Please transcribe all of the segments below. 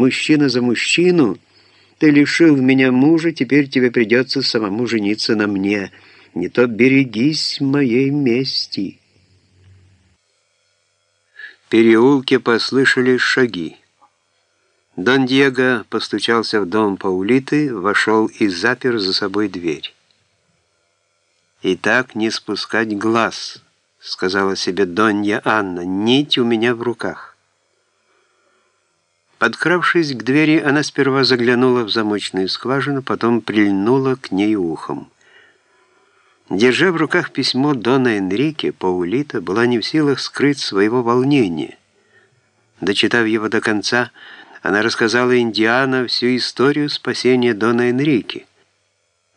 мужчина за мужчину. Ты лишил меня мужа, теперь тебе придется самому жениться на мне. Не то берегись моей мести». В переулке послышались шаги. Дон Диего постучался в дом Паулиты, вошел и запер за собой дверь. «И так не спускать глаз», — сказала себе Донья Анна, — «нить у меня в руках». Подкравшись к двери, она сперва заглянула в замочную скважину, потом прильнула к ней ухом. Держа в руках письмо Дона Энрике, Паулита была не в силах скрыть своего волнения. Дочитав его до конца, она рассказала Индиана всю историю спасения Дона Энрике,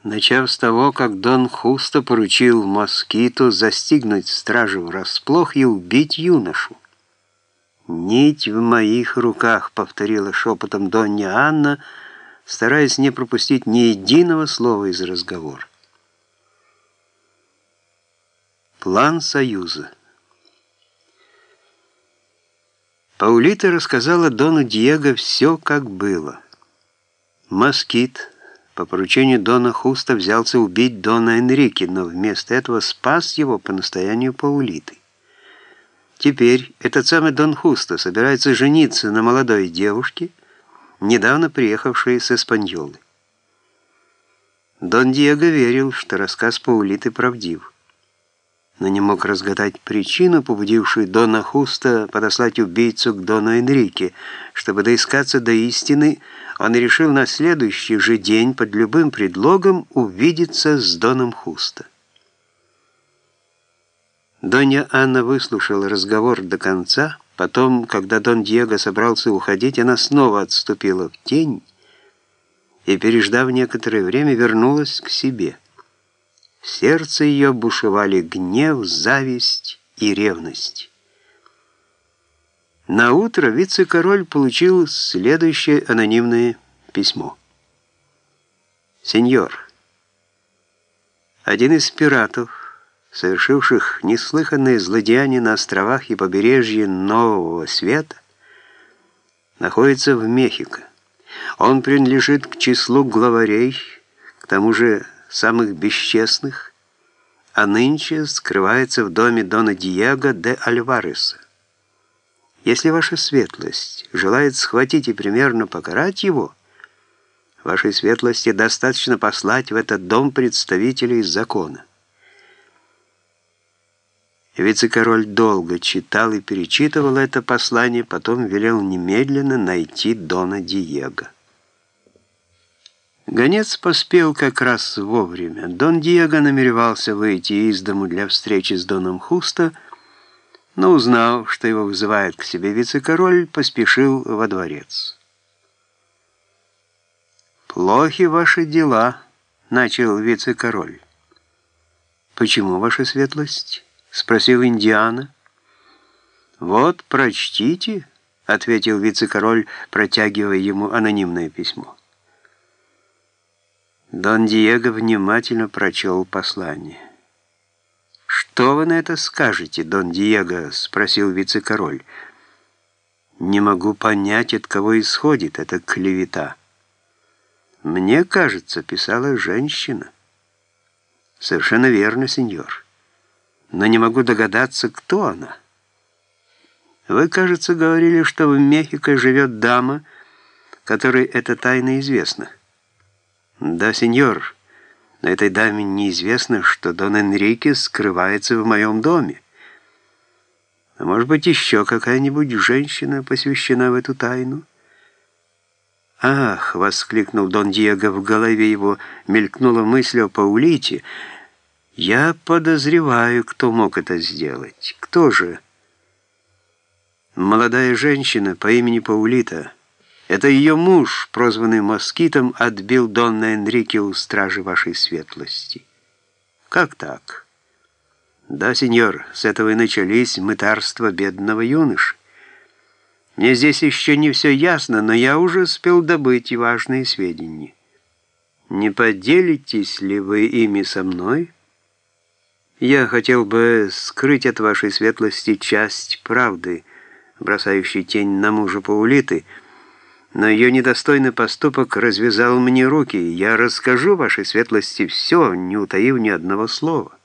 начав с того, как Дон Хусто поручил москиту застигнуть стражу врасплох и убить юношу. «Нить в моих руках», — повторила шепотом Донья Анна, стараясь не пропустить ни единого слова из разговора. План Союза. Паулита рассказала Дону Диего все, как было. Москит по поручению Дона Хуста взялся убить Дона Энрике, но вместо этого спас его по настоянию Паулиты. Теперь этот самый Дон Хуста собирается жениться на молодой девушке, недавно приехавшей с Эспаньолы. Дон Диего верил, что рассказ Паулиты правдив но не мог разгадать причину, побудившую Дона Хуста подослать убийцу к Дону Энрике. Чтобы доискаться до истины, он решил на следующий же день под любым предлогом увидеться с Доном Хуста. Донья Анна выслушала разговор до конца, потом, когда Дон Диего собрался уходить, она снова отступила в тень и, переждав некоторое время, вернулась к себе. В сердце ее бушевали гнев, зависть и ревность. На утро вице-король получил следующее анонимное письмо. «Сеньор, один из пиратов, совершивших неслыханные злодеяния на островах и побережье Нового Света, находится в Мехико. Он принадлежит к числу главарей, к тому же самых бесчестных, а нынче скрывается в доме Дона Диего де Альвареса. Если ваша светлость желает схватить и примерно покарать его, вашей светлости достаточно послать в этот дом представителей закона. Вице-король долго читал и перечитывал это послание, потом велел немедленно найти Дона Диего. Гонец поспел как раз вовремя. Дон Диего намеревался выйти из дому для встречи с Доном Хуста, но, узнав, что его вызывает к себе вице-король, поспешил во дворец. «Плохи ваши дела», — начал вице-король. «Почему, ваша светлость?» — спросил Индиана. «Вот, прочтите», — ответил вице-король, протягивая ему анонимное письмо. Дон Диего внимательно прочел послание. «Что вы на это скажете, Дон Диего?» — спросил вице-король. «Не могу понять, от кого исходит эта клевета». «Мне кажется, писала женщина». «Совершенно верно, сеньор. Но не могу догадаться, кто она». «Вы, кажется, говорили, что в Мехико живет дама, которой эта тайна известна». «Да, сеньор, но этой даме неизвестно, что Дон Энрике скрывается в моем доме. А может быть, еще какая-нибудь женщина посвящена в эту тайну?» «Ах!» — воскликнул Дон Диего, в голове его мелькнула мысль о Паулите. «Я подозреваю, кто мог это сделать. Кто же?» «Молодая женщина по имени Паулита». Это ее муж, прозванный москитом, отбил Донна Энрике у стражи вашей светлости. Как так? Да, сеньор, с этого и начались мытарства бедного юноши. Мне здесь еще не все ясно, но я уже успел добыть важные сведения. Не поделитесь ли вы ими со мной? Я хотел бы скрыть от вашей светлости часть правды, бросающей тень на мужа Паулиты, но ее недостойный поступок развязал мне руки, я расскажу вашей светлости все, не утаив ни одного слова.